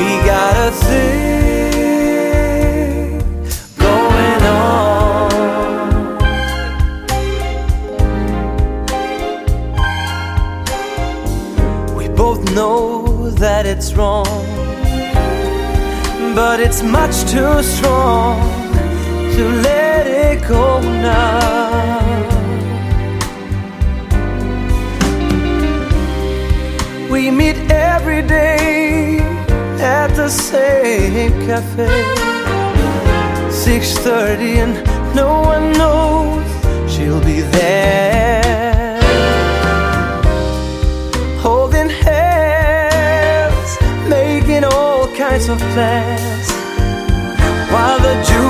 We got a thing going on. We both know that it's wrong, but it's much too strong to let it go now. We meet every day at the same cafe. 6:30 and no one knows she'll be there. Holding hands, making all kinds of plans while the jukebox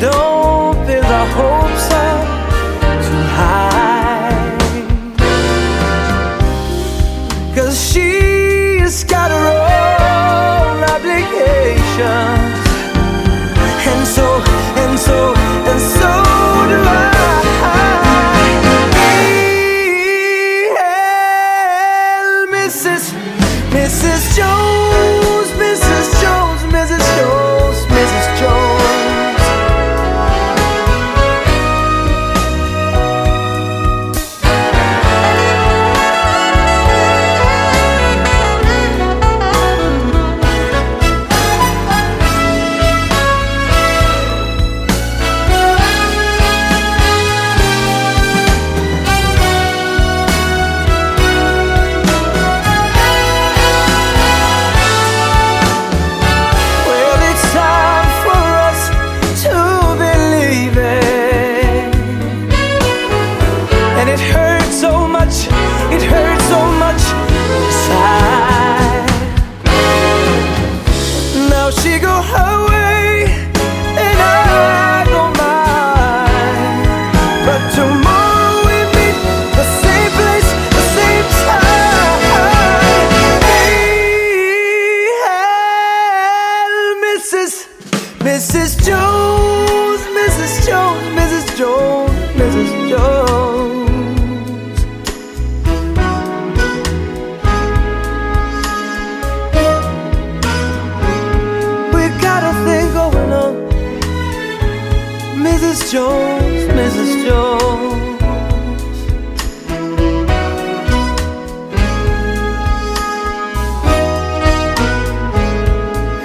Don't build our hopes up too high. Cause she's got her own obligations. And so, and so, and so do I. Mrs. Mrs. Jones, Mrs. Jones, Mrs. Jones, Mrs. Jones, Mrs. Jones. Mrs. Jones, Mrs. Jones.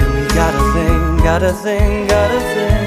And we got a thing, got a thing, got a thing.